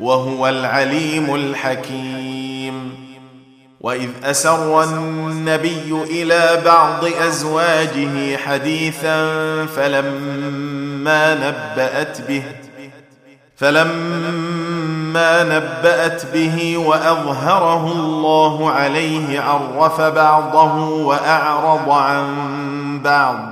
وهو العليم الحكيم. وإذ أسر النبي إلى بعض أزواجه حديثا فلما نبأت به فلما نبأت به وأظهره الله عليه عرف بعضه وأعرض عن بعض.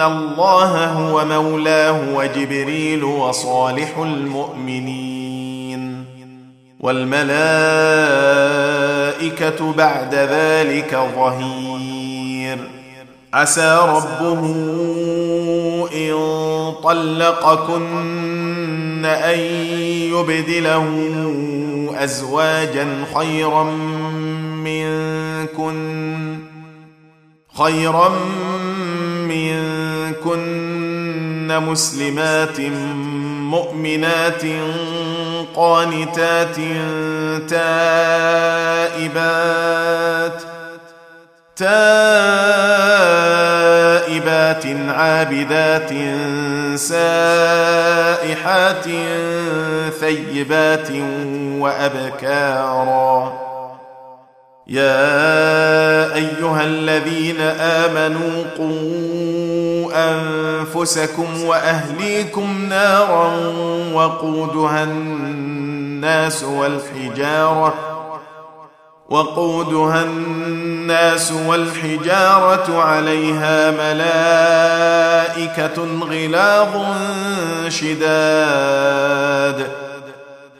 الله هو مولاه وجبريل وصالح المؤمنين والملائكة بعد ذلك ظهير عسى ربه إن طلقكن أن يبدله أزواجا خيرا منكن خيرا منكن مسلمات مؤمنات قانتات تائبات تائبات عابدات سائحات ثيبات وأبكارا يا أيها الذين آمنوا قوا أنفسكم وأهليكم نارا وقودها الناس والحجارة وقودها الناس والحجارة عليها ملائكة غلاظ شداد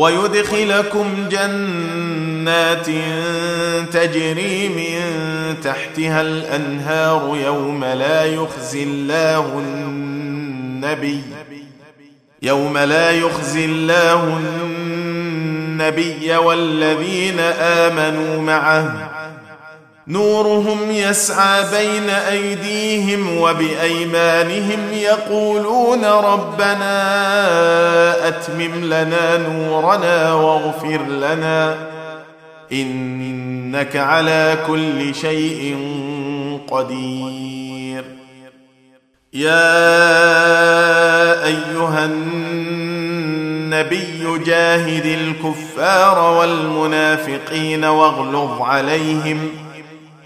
ويدخلكم جنات تجري من تحتها الأنهار يوم لا يخزي الله النبي يوم لا يخزي الله النبي والذين آمنوا معه نورهم يسعى بين أيديهم وبأيمانهم يقولون ربنا أتمم لنا نورنا واغفر لنا إنك على كل شيء قدير. يا أيها النبي جاهد الكفار والمنافقين واغلظ عليهم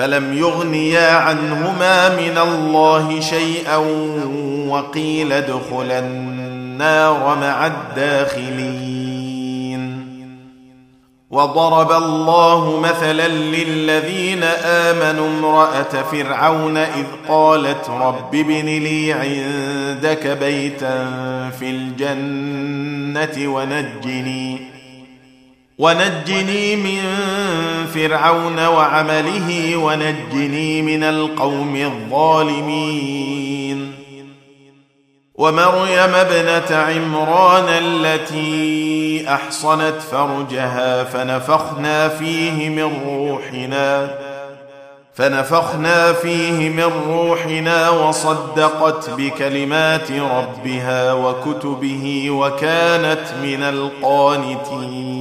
فلم يغنيا عنهما من الله شيئا وقيل ادخلا النار مع الداخلين وضرب الله مثلا للذين امنوا امراه فرعون اذ قالت رب ابن لي عندك بيتا في الجنه ونجني ونجني من فرعون وعمله ونجني من القوم الظالمين. ومريم ابنة عمران التي أحصنت فرجها فنفخنا فيه من روحنا فنفخنا فيه من روحنا وصدقت بكلمات ربها وكتبه وكانت من القانتين.